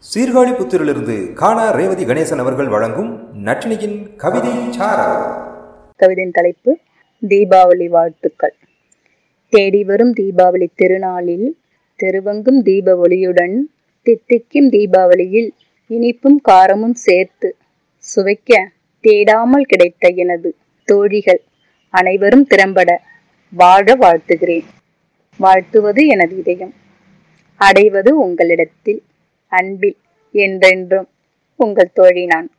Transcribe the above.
சீர்காழி புத்திரிலிருந்து காணா ரேவதி கணேசன் அவர்கள் வழங்கும் நட்டினியின் கவிதை கவிதையின் தலைப்பு தீபாவளி வாழ்த்துக்கள் தேடி வரும் தீபாவளி திருநாளில் தெருவங்கும் தீப ஒளியுடன் தித்திக்கும் தீபாவளியில் இனிப்பும் காரமும் சேர்த்து சுவைக்க தேடாமல் கிடைத்த எனது தோழிகள் அனைவரும் திறம்பட வாழ வாழ்த்துகிறேன். வாழ்த்துவது எனது இதயம். அடைவது உங்களிடத்தில். அன்பில் என்றென்றும் உங்கள் தோழி நான்.